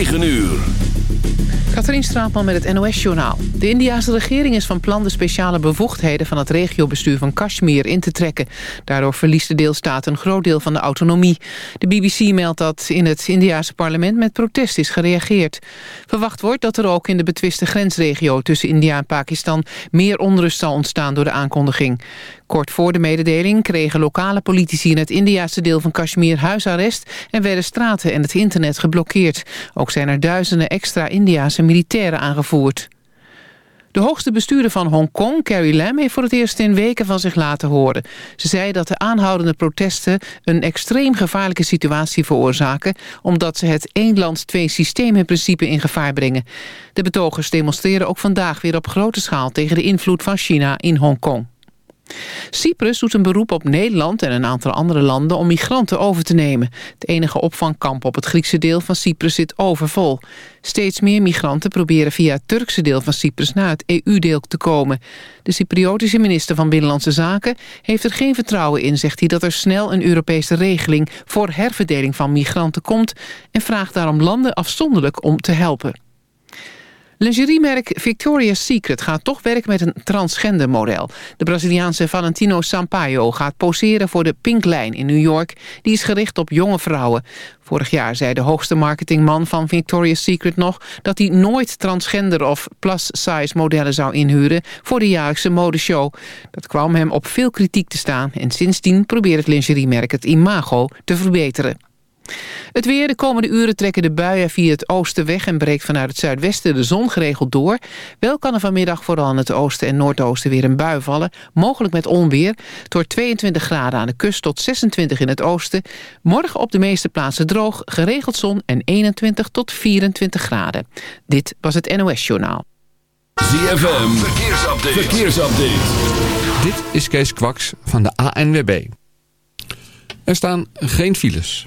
9 uur. Katrien Straatman met het NOS-journaal. De Indiase regering is van plan de speciale bevoegdheden... van het regiobestuur van Kashmir in te trekken. Daardoor verliest de deelstaat een groot deel van de autonomie. De BBC meldt dat in het Indiase parlement met protest is gereageerd. Verwacht wordt dat er ook in de betwiste grensregio... tussen India en Pakistan meer onrust zal ontstaan door de aankondiging. Kort voor de mededeling kregen lokale politici in het Indiase deel van Kashmir huisarrest en werden straten en het internet geblokkeerd. Ook zijn er duizenden extra Indiase militairen aangevoerd. De hoogste bestuurder van Hongkong, Carrie Lam, heeft voor het eerst in weken van zich laten horen. Ze zei dat de aanhoudende protesten een extreem gevaarlijke situatie veroorzaken, omdat ze het één land twee systemen principe in gevaar brengen. De betogers demonstreren ook vandaag weer op grote schaal tegen de invloed van China in Hongkong. Cyprus doet een beroep op Nederland en een aantal andere landen om migranten over te nemen. Het enige opvangkamp op het Griekse deel van Cyprus zit overvol. Steeds meer migranten proberen via het Turkse deel van Cyprus naar het EU-deel te komen. De Cypriotische minister van Binnenlandse Zaken heeft er geen vertrouwen in, zegt hij, dat er snel een Europese regeling voor herverdeling van migranten komt en vraagt daarom landen afzonderlijk om te helpen. Lingeriemerk Victoria's Secret gaat toch werken met een transgender model. De Braziliaanse Valentino Sampaio gaat poseren voor de Pink Line in New York. Die is gericht op jonge vrouwen. Vorig jaar zei de hoogste marketingman van Victoria's Secret nog... dat hij nooit transgender of plus-size modellen zou inhuren... voor de jaarlijkse modeshow. Dat kwam hem op veel kritiek te staan... en sindsdien probeert het lingeriemerk het imago te verbeteren. Het weer, de komende uren trekken de buien via het oosten weg... en breekt vanuit het zuidwesten de zon geregeld door. Wel kan er vanmiddag vooral in het oosten en noordoosten weer een bui vallen. Mogelijk met onweer. Door 22 graden aan de kust tot 26 in het oosten. Morgen op de meeste plaatsen droog, geregeld zon en 21 tot 24 graden. Dit was het NOS Journaal. ZFM, verkeersupdate. verkeersupdate. Dit is Kees Kwaks van de ANWB. Er staan geen files.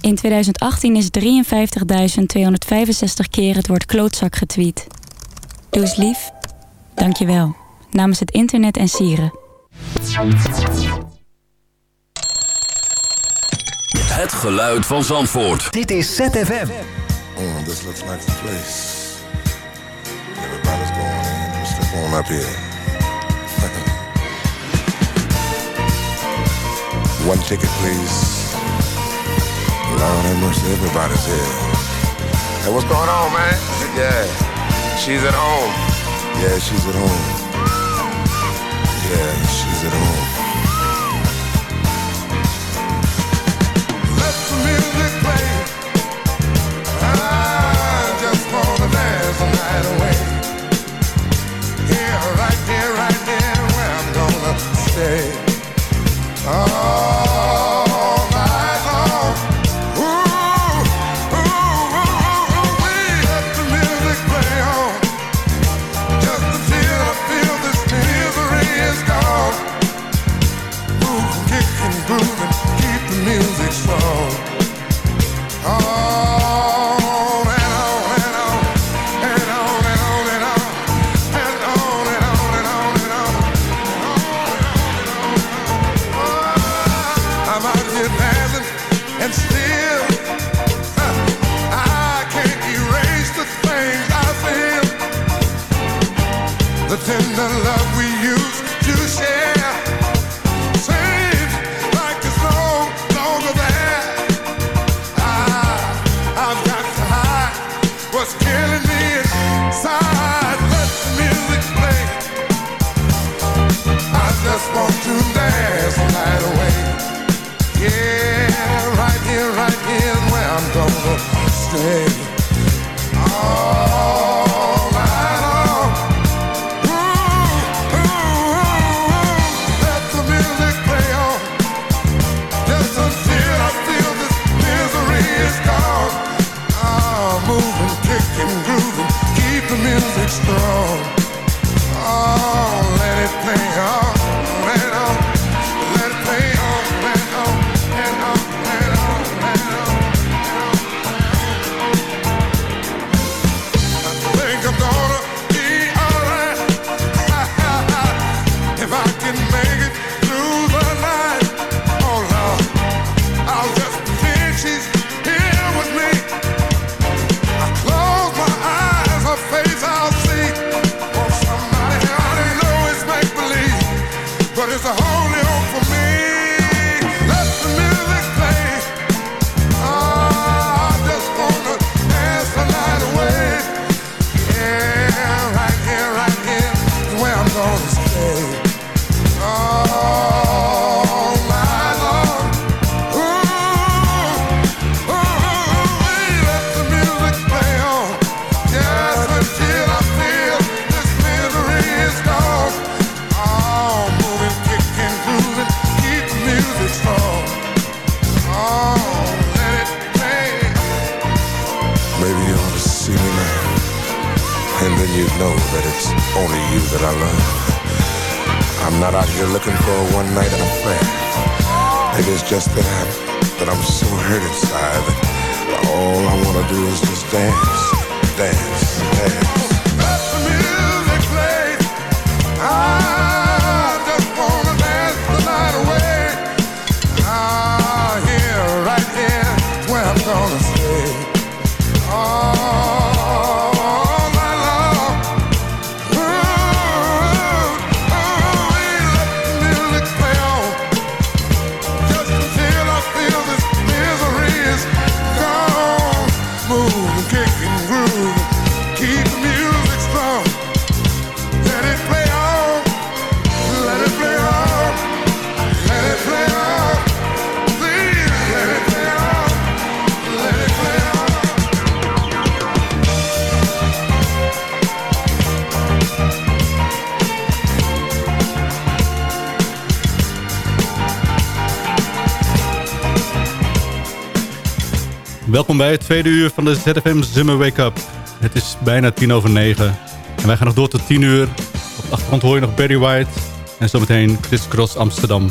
In 2018 is 53.265 keer het woord klootzak getweet. Doe eens lief. Dank je wel. Namens het internet en sieren. Het geluid van Zandvoort. Dit is ZFM. Oh, this looks like the place. Everybody's going in. Step on up here. One ticket, please. Lord have mercy, everybody's here. Hey, what's going on, man? Yeah, she's at home. Yeah, she's at home. Yeah, she's at home. Let the music play. I just wanna dance the night away. Here, right here, right here, where I'm gonna stay. All do is just dance, dance. welkom bij het tweede uur van de ZFM Zimmer Wake Up. Het is bijna tien over negen. En wij gaan nog door tot tien uur. Op de achtergrond hoor je nog Barry White. En zometeen Chris Cross Amsterdam.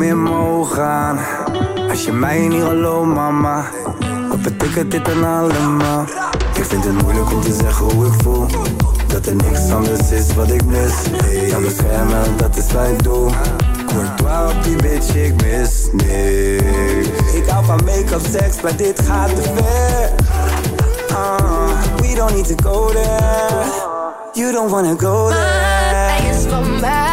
meer. Als je mij niet hallo oh, mama, wat betekent dit dan allemaal? Ik vind het moeilijk om te zeggen hoe ik voel. Dat er niks anders is wat ik mis. Hey, aan beschermen, dat is mijn doel. Courtois op die bitch, ik mis niks. Ik hou van make-up, seks, maar dit gaat te ver. Uh, we don't need to go there. You don't wanna go there. Maar, hij is van mij.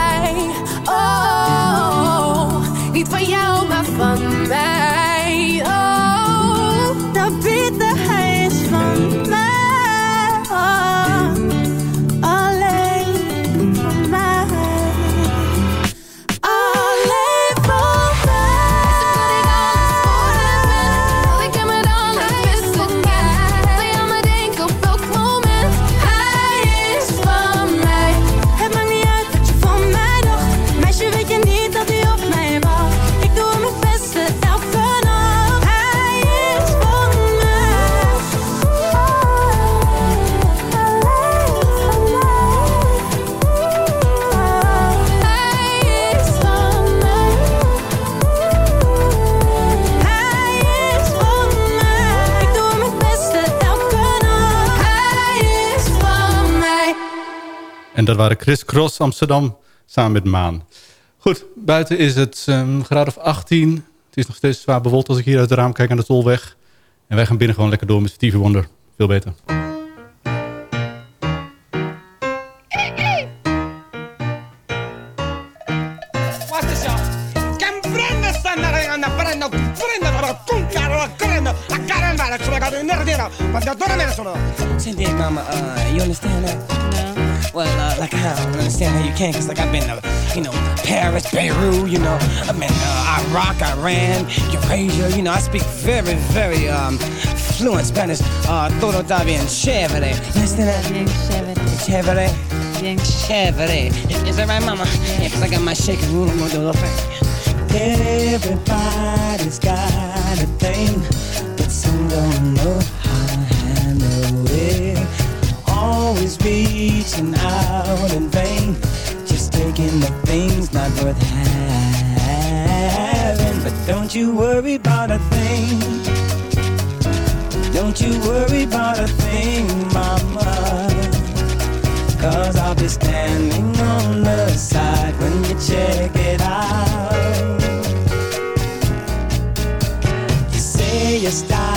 Dat waren Chris Cross Amsterdam samen met Maan. Goed, buiten is het um, graad of 18. Het is nog steeds zwaar bewolkt als ik hier uit het raam kijk aan de tolweg. En wij gaan binnen gewoon lekker door met Stevie Wonder. Veel beter. Caramba, la sua cosa, nerdino, quando dove me ne sono? Senti, mama, uh, you understand that? No. Well, uh, like, I don't understand how you can, cause like I've been, uh, you know, Paris, Beirut, you know, I've been, uh, Iraq, Iran, Eurasia, you know, I speak very, very, um, fluent Spanish, uh, todo está bien chévere. You understand that? Bien chévere. Chévere? Bien chévere. Is, is that right, mama? Yeah, cause I got my shaking room, I'm gonna do the thing. Everybody's got a thing, some don't know how to handle it. Always reaching out in vain, just taking the things not worth having. But don't you worry about a thing. Don't you worry about a thing, mama. Cause I'll be standing on the side when you check it out. You say your style of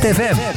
TV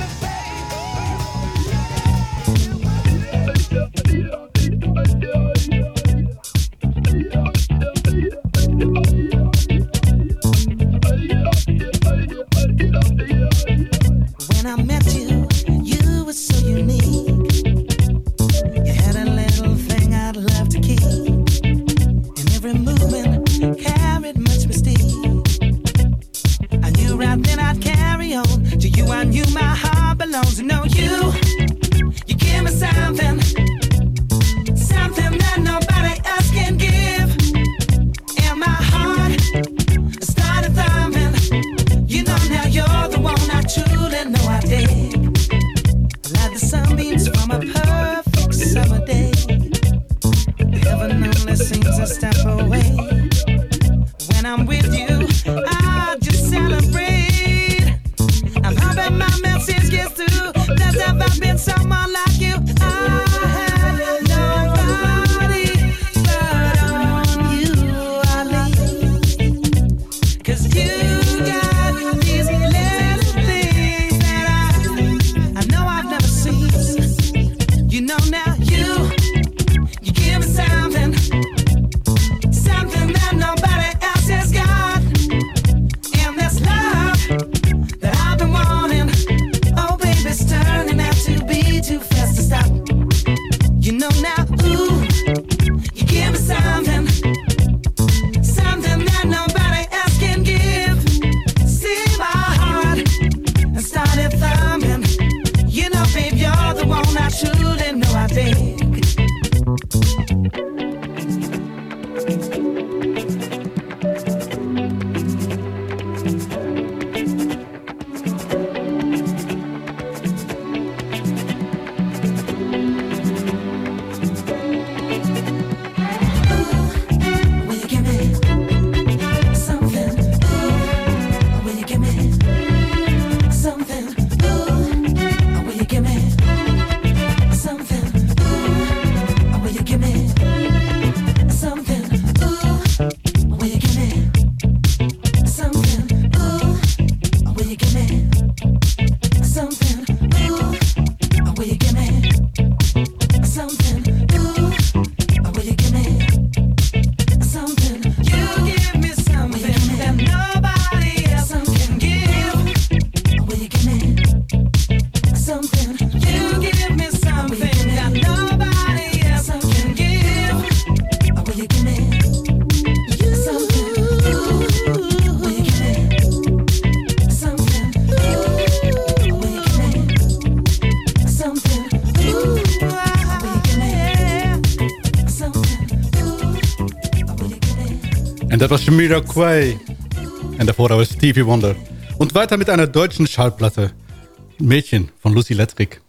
dat was Jamiroquai. En daarvoor was Stevie Wonder. Und weiter mit einer deutschen Schallplatte. Mädchen von Lucy Lettrick.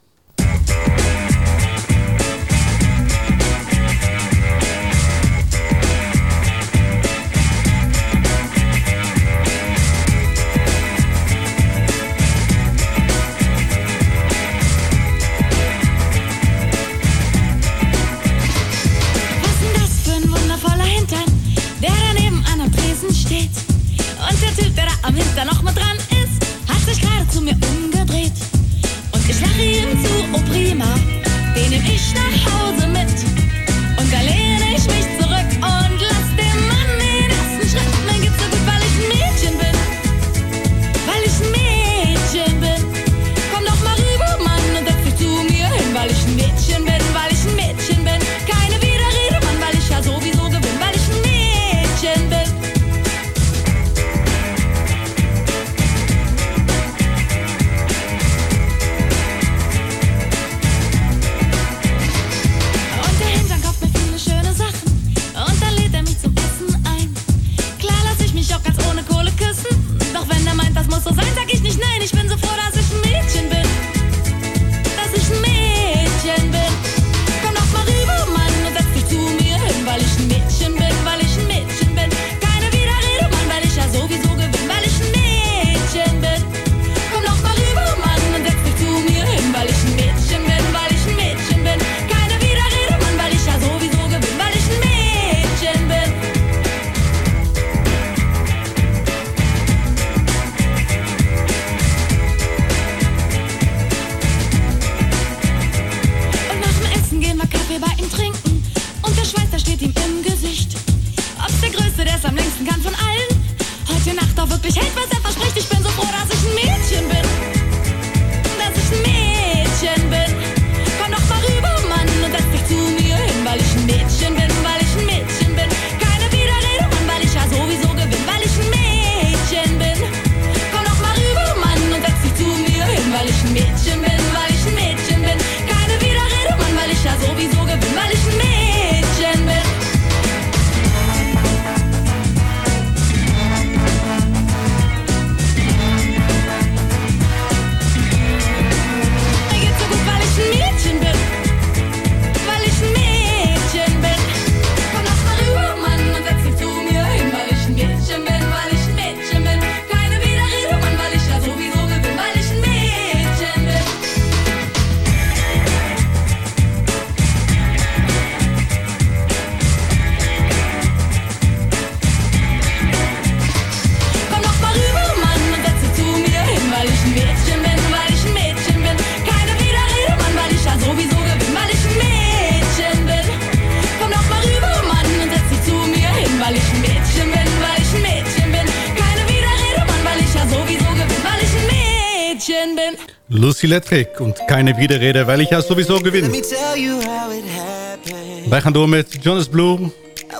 Electric und keine Widerrede, weil ich ja sowieso gewinne. tell you how it happened. Wij gaan door met Jonas Blue,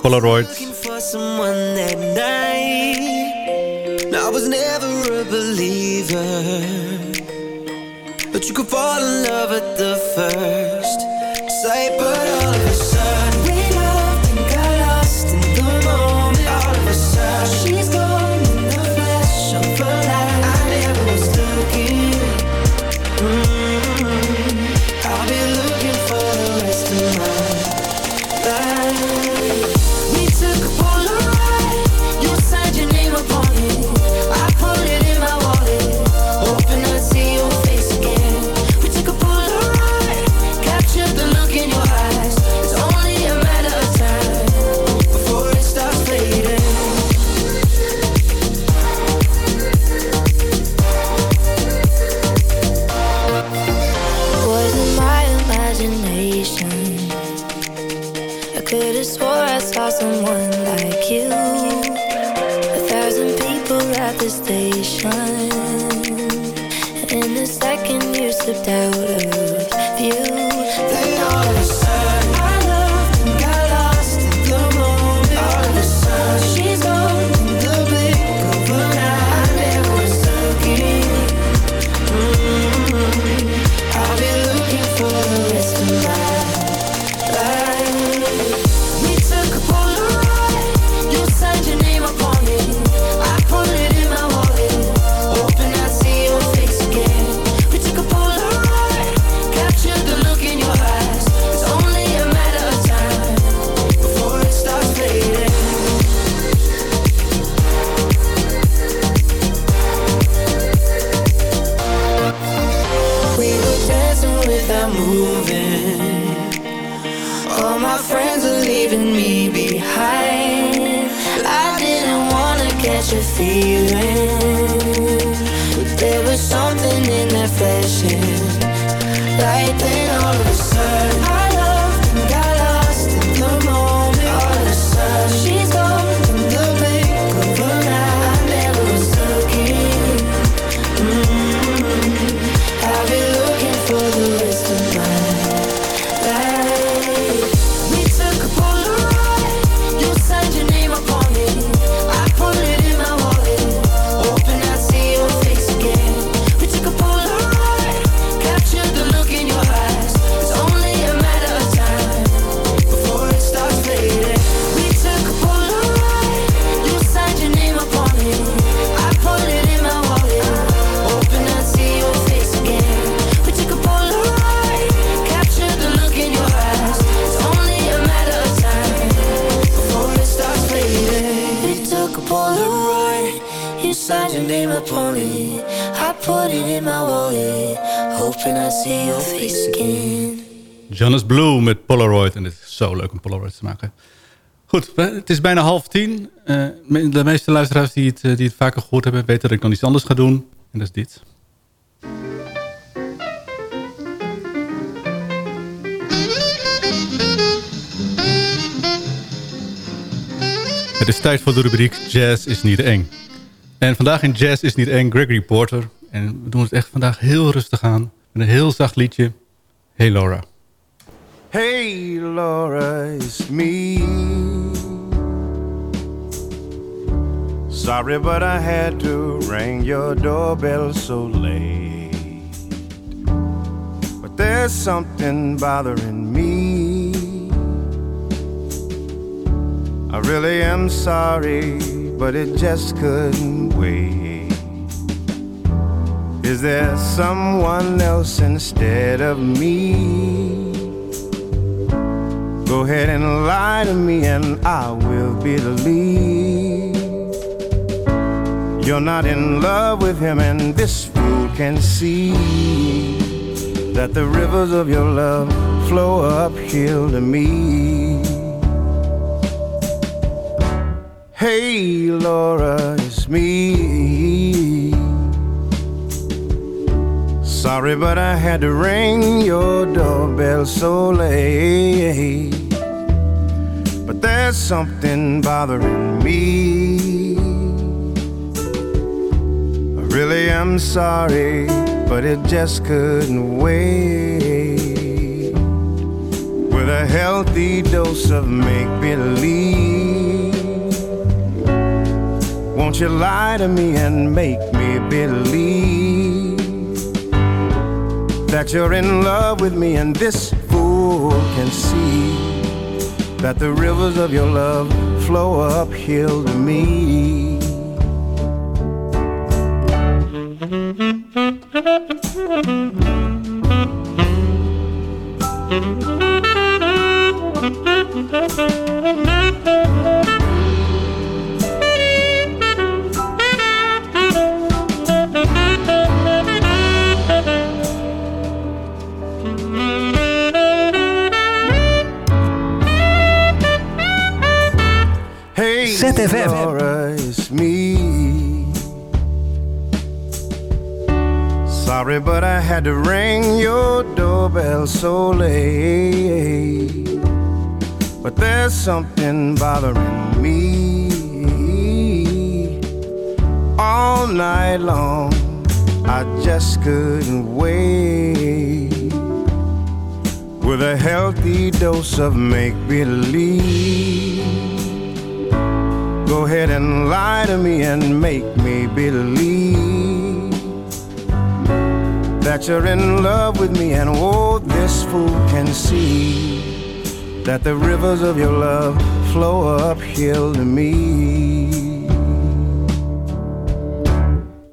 Polaroid. I was never a believer. But you could fall in love at the first sight. But wanna catch a feeling, but there was something in that flashing light. Then all of a sudden, Jonas Blue met Polaroid. En het is zo leuk om Polaroid te maken. Goed, het is bijna half tien. Eh, de meeste luisteraars die het, eh, die het vaker gehoord hebben... weten dat ik nog iets anders ga doen. En dat is dit. Het is tijd voor de rubriek Jazz is niet eng. En vandaag in Jazz is niet eng Gregory Porter. En we doen het echt vandaag heel rustig aan. Met een heel zacht liedje. Hey Laura. Hey Laura, it's me. Sorry, but I had to ring your doorbell so late. But there's something bothering me. I really am sorry, but it just couldn't wait. Is there someone else instead of me? Go ahead and lie to me, and I will believe. You're not in love with him, and this fool can see that the rivers of your love flow uphill to me. Hey, Laura, it's me. Sorry, but I had to ring your doorbell so late. But there's something bothering me. I really am sorry, but it just couldn't wait. With a healthy dose of make believe, won't you lie to me and make me believe that you're in love with me and this fool can see that the rivers of your love flow uphill to me. Sorry, but I had to ring your doorbell so late. But there's something bothering me all night long. I just couldn't wait. With a healthy dose of make believe. Go ahead and lie to me and make me believe that you're in love with me, and oh, this fool can see that the rivers of your love flow uphill to me.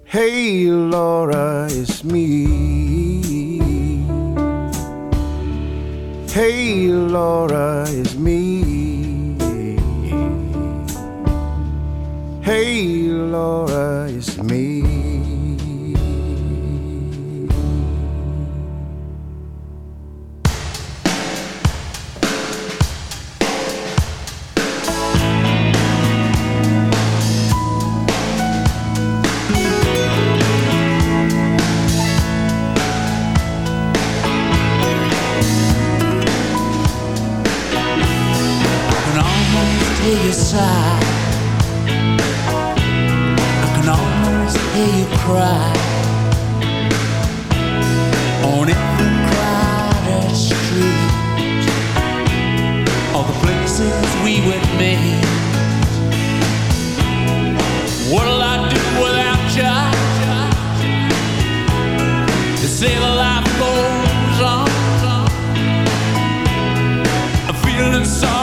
Hey, Laura, it's me. Hey, Laura, it's me. Hey, Laura, it's me. Hear. I can almost hear you cry. On every crowded street, all the places we would meet. What'll I do without you? They say the life goes on. I'm feeling sorry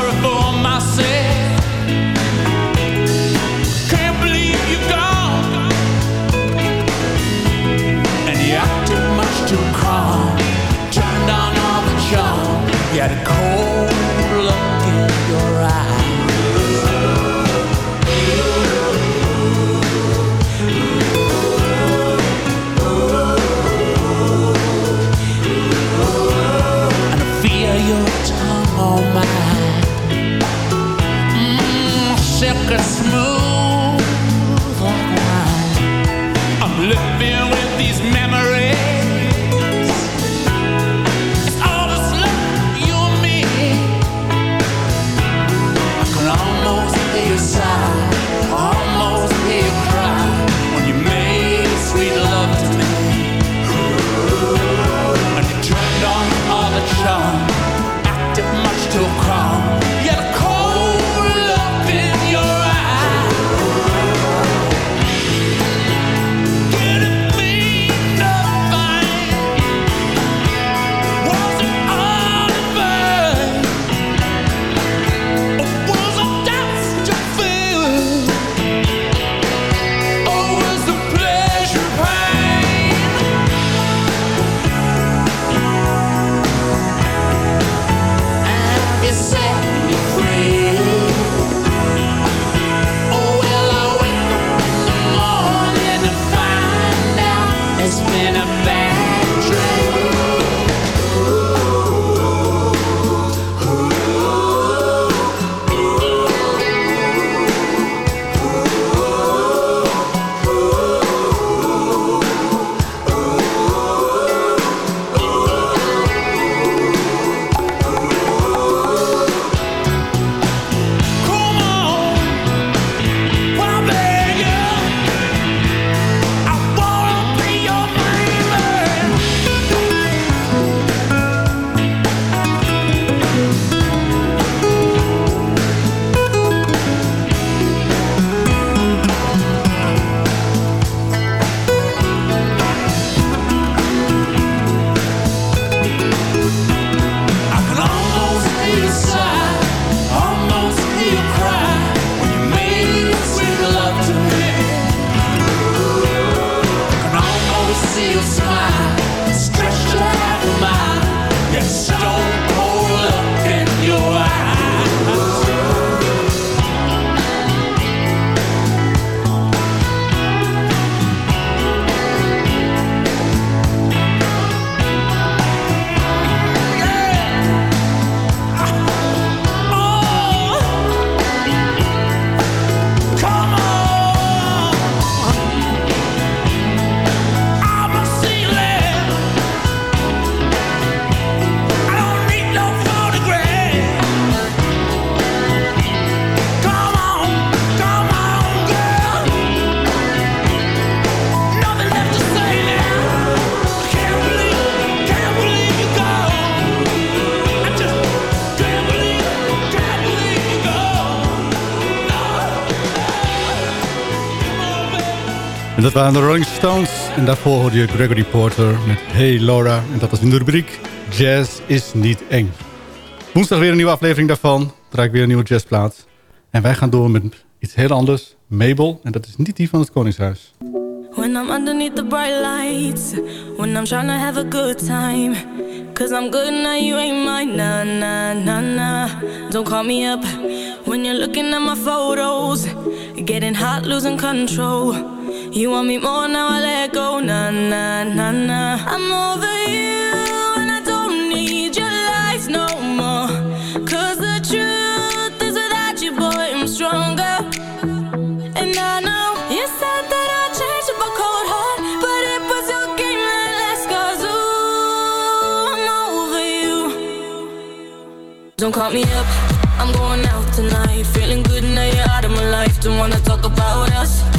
waren de Rolling Stones. En daarvoor hoorde je Gregory Porter met Hey Laura. En dat was in de rubriek Jazz is niet eng. Woensdag weer een nieuwe aflevering daarvan. Draai ik weer een nieuwe jazzplaat. En wij gaan door met iets heel anders. Mabel. En dat is niet die van het Koningshuis. When I'm underneath the bright lights, when I'm trying to have a good time. Cause I'm good now, you ain't mine. Nah, nah, nah, nah. Don't call me up when you're looking at my photos. Getting hot, losing control. You want me more now, I let go. Nah, nah, nah, nah. I'm over you, and I don't need your lies no more. Cause the truth is without you, boy, I'm stronger. And I know you said that I'd change up a cold heart, but it was your game that last. Cause ooh, I'm over you. Don't call me up, I'm going out tonight. Feeling good now you're out of my life. Don't wanna talk about us.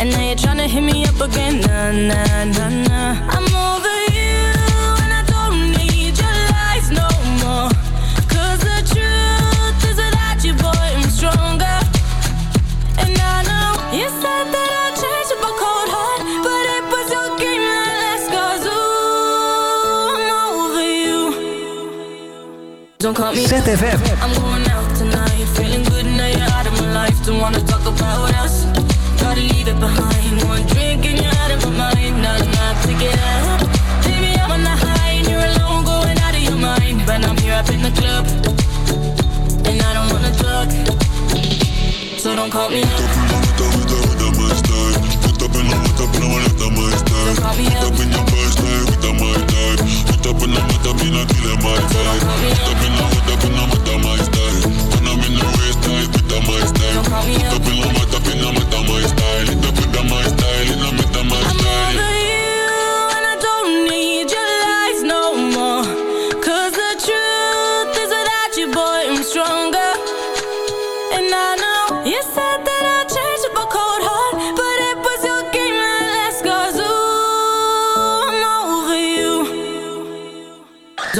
And now you're tryna hit me up again. Nah, nah, nah, nah. I'm over you. And I don't need your lies no more. Cause the truth is without you, boy, I'm stronger. And I know you said that I'd change up a cold heart, but it was your game that last. Cause ooh, I'm over you. Don't call me. ZFM. I'm going out tonight, feeling good now you're out of my life. Don't wanna talk about us. Gotta leave it behind. One drink and you're out of my mind. Not enough to get up. Baby, I'm on the high and you're alone, going out of your mind. But I'm here up in the club, and I don't wanna talk. So don't call me up. And on what up in the wheel with my style Put up in the mata, but I'm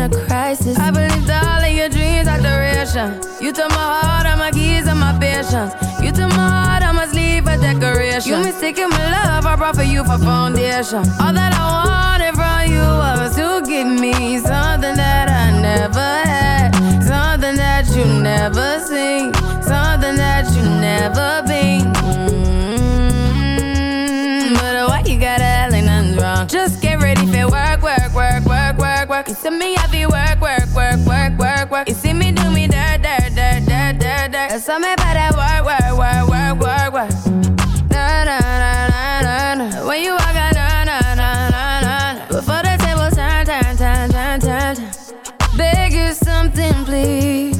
In a crisis. I believed all of your dreams are duration. You took my heart, all my keys, and my patience. You took my heart, I must leave a decoration. You mistaken my love, I brought for you for foundation. All that I wanted from you was to give me something that I never had, something that you never seen, something that you never been. Mm, But why you gotta act like nothing's wrong? Just get ready for work, work, work, work. You see me happy work, work, work, work, work, work. You see me do me dirt, dirt, dirt, dirt, dirt, dirt. There's something about that work, work, work, work, work, work. Na na na na na na. When you walk out, na na na na na. Before the table turn, turn, turn, turn, turn, turn. Beg you something, please.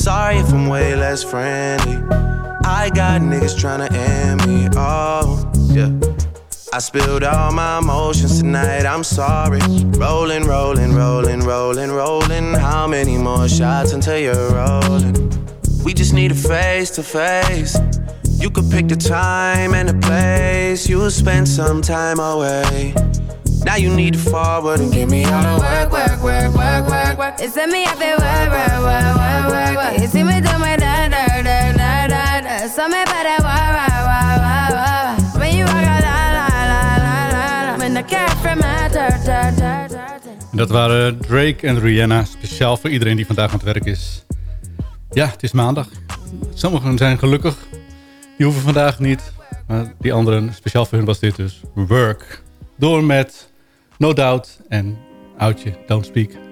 sorry if I'm way less friendly. I got niggas tryna end me. Oh, yeah. I spilled all my emotions tonight, I'm sorry. Rolling, rolling, rolling, rolling, rolling. How many more shots until you're rolling? We just need a face to face. You could pick the time and the place. You'll spend some time away. Now you need to forward and give me all the work, work, work, work, work, work. It's me up there, work, work, work, work, work, work. You see me do my da da da da da da. So me better wah wah wah wah wah. When you walk a la la la la la la. When the cat from my ta ta. En Dat waren Drake en Rihanna. Speciaal voor iedereen die vandaag aan het werk is. Ja, het is maandag. Sommigen zijn gelukkig. Die hoeven vandaag niet. Maar die anderen, speciaal voor hun was dit dus. Work. Door met No Doubt en Oudje Don't Speak.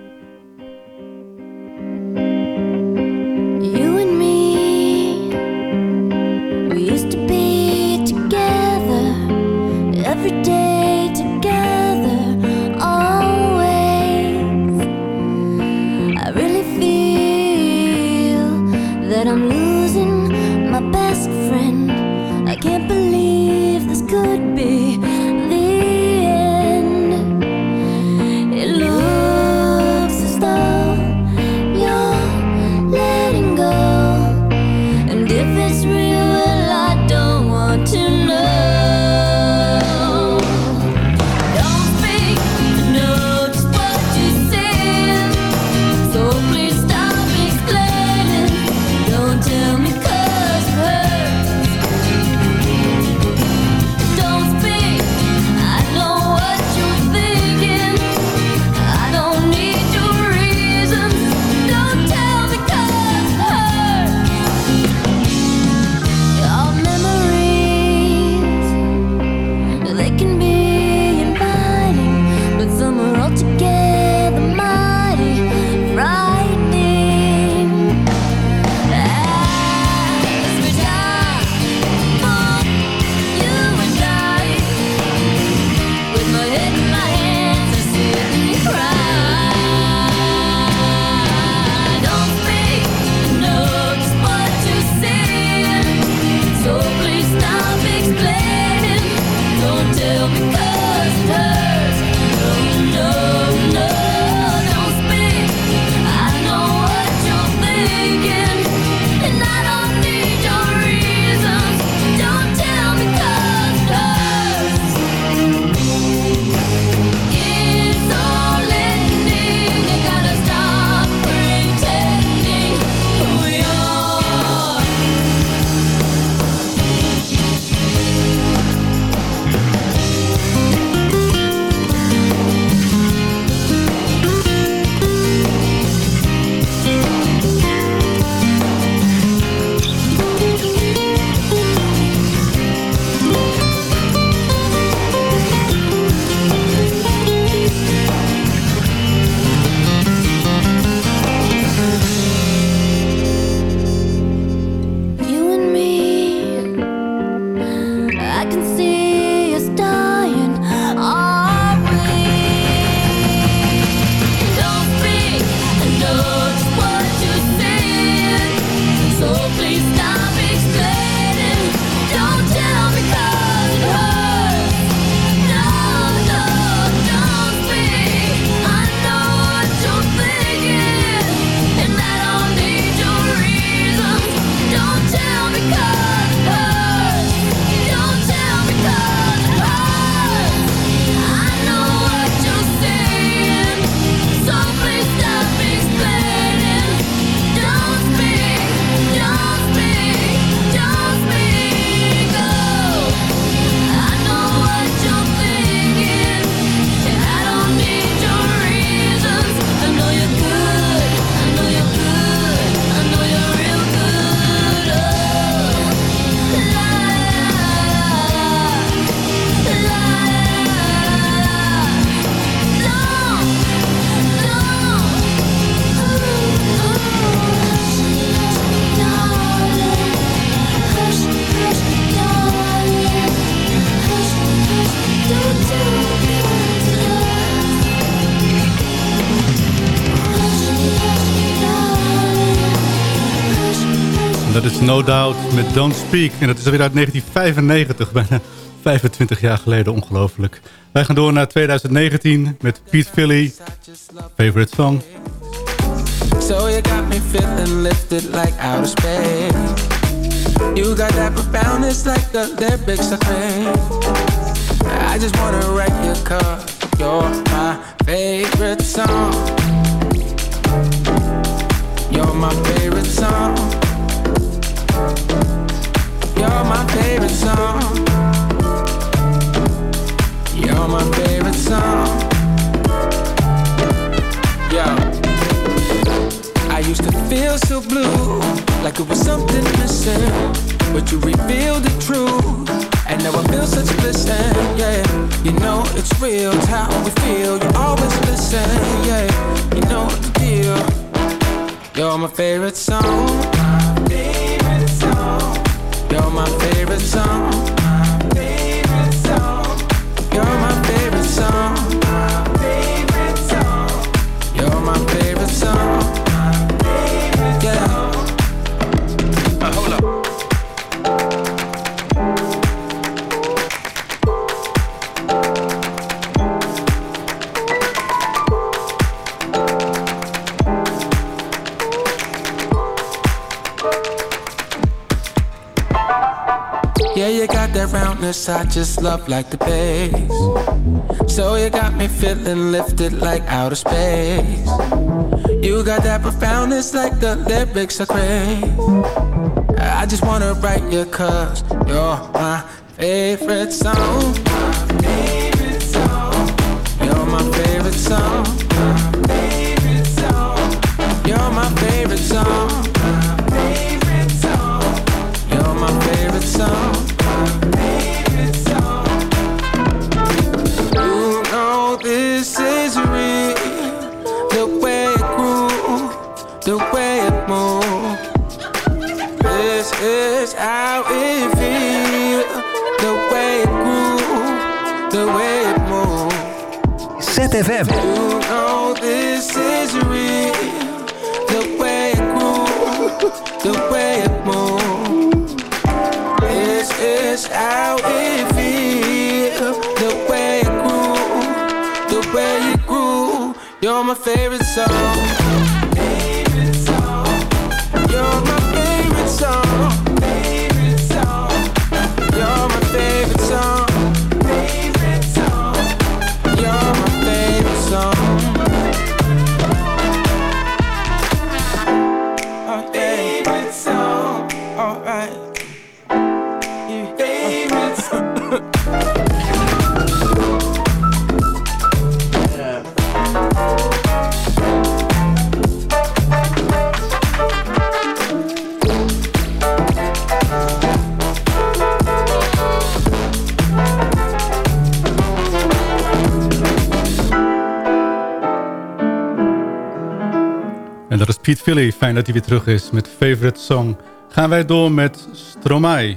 Don't Speak. En dat is alweer uit 1995, bijna 25 jaar geleden, ongelooflijk. Wij gaan door naar 2019 met Pete Philly, favorite song. So you got me feeling lifted like outer space. You got that profoundness like the lyrics I. I just wanna write your card. You're my favorite song. You're my favorite song. Feel so blue, like it was something missing. But you revealed the truth, and now I feel such bliss. And yeah, you know it's real, it's how we feel. You always listen, yeah, you know the deal. You're my favorite song. My favorite song. You're my favorite song. Roundness I just love like the bass. So you got me feeling lifted like outer space. You got that profoundness like the lyrics I crave. I just wanna write you cause you're my favorite song. My favorite song. You're my favorite song. You're. My favorite song. You're my favorite song. ZFM. You oh, know this is real. The way it grew, the way it moved. This is how it feels. The way it grew, the way it grew. You're my favorite song. Philly. Fijn dat hij weer terug is met favorite song. Gaan wij door met Stromae.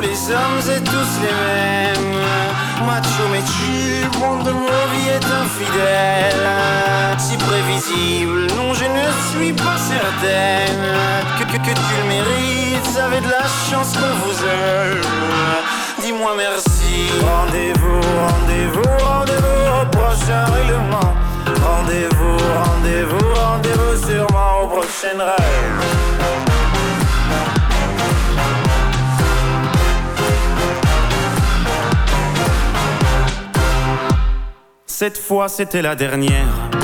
Les êtes tous les mêmes Macho méchu, bon de nos vies est infidèle Non je ne suis pas certaine Que, que, tu le mérites, avez de la chance qu'on vous aime Dis-moi merci. Rendez-vous, rendez-vous, rendez-vous au prochain règlement. Rendez-vous, rendez-vous, rendez-vous sûrement au prochain rêve. Cette fois c'était la dernière.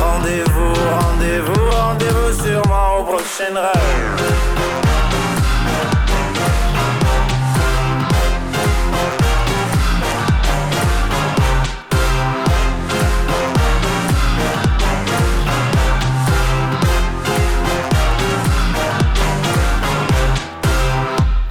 Rendez-vous, rendez-vous, rendez-vous sûrement au prochain rêve.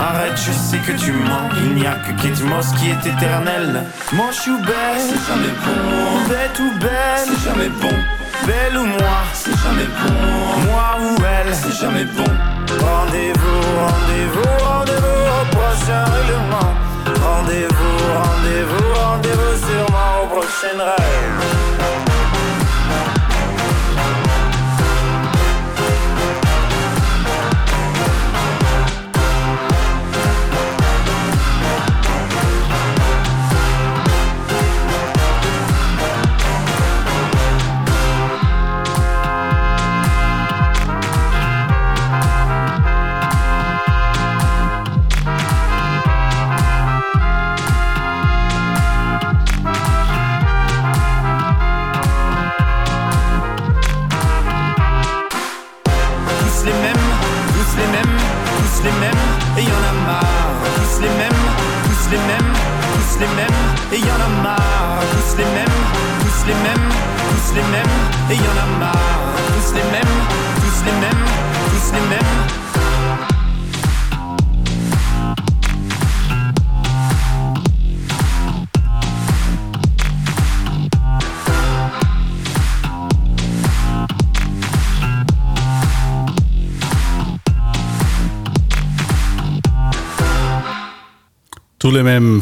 Arrête, je sais que tu mens. Il n'y a que Kate Moss qui est éternel. Moi, je suis belle, c'est jamais bon. Bête ou belle, c'est jamais bon. Belle ou moi, c'est jamais bon. Moi ou elle, c'est jamais bon. Rendez-vous, rendez-vous, rendez-vous au prochain règlement. Rendez-vous, rendez-vous, rendez-vous sûrement au prochain rêve.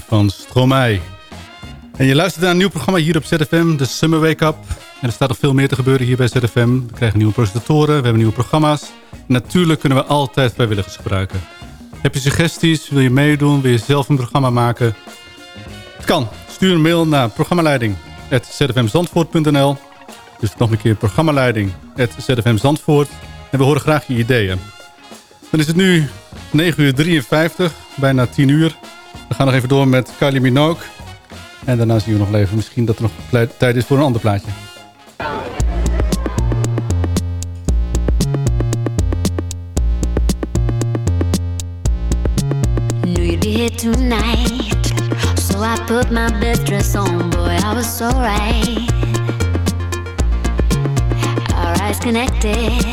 Van Stromae. En je luistert naar een nieuw programma hier op ZFM, de Summer Wake Up. En er staat nog veel meer te gebeuren hier bij ZFM. We krijgen nieuwe presentatoren, we hebben nieuwe programma's. Natuurlijk kunnen we altijd vrijwilligers gebruiken. Heb je suggesties, wil je meedoen, wil je zelf een programma maken? Het kan. Stuur een mail naar programmaleiding.zfmzandvoort.nl Dus nog een keer programmaleiding.zfmzandvoort. En we horen graag je ideeën. Dan is het nu 9 uur 53, bijna 10 uur. We gaan nog even door met Kylie Minogue. En daarna zien we nog even misschien dat er nog tijd is voor een ander plaatje. Tonight. So I put my best dress on, boy, I was so right. Our eyes connected.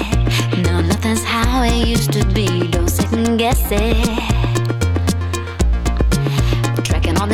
No, nothing's how it used to be. Don't second guess it.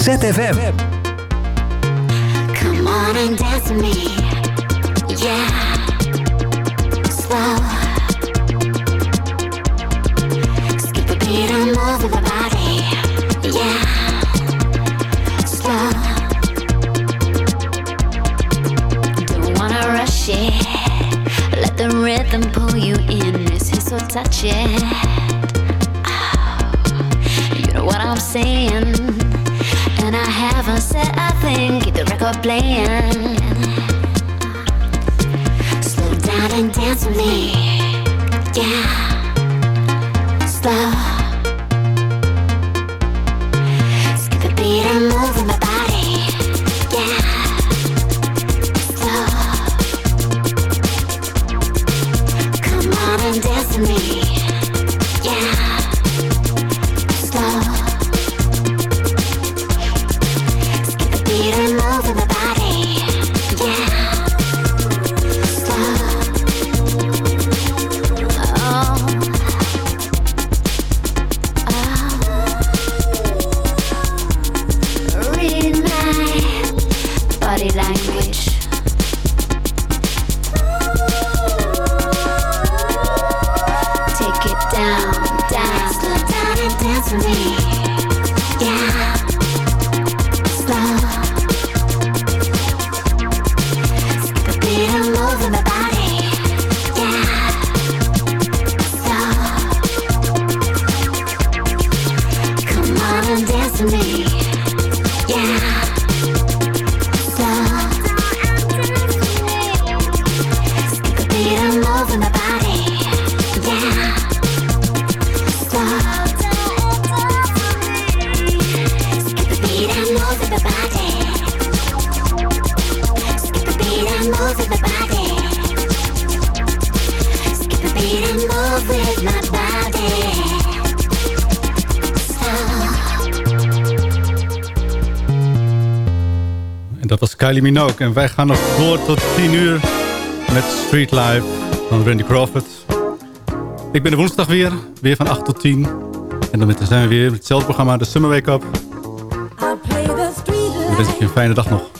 ZFM. Come on and dance with me. Yeah. Slow. Skip a beat and move with my body. Yeah. Slow. Don't wanna rush it. Let the rhythm pull you in. This is so. Keep playing. body language. En wij gaan nog door tot 10 uur met Street Live van Randy Crawford. Ik ben de woensdag weer, weer van 8 tot 10. En dan zijn we weer met hetzelfde programma, de Summer Wake Up. Dan wens ik je een fijne dag nog.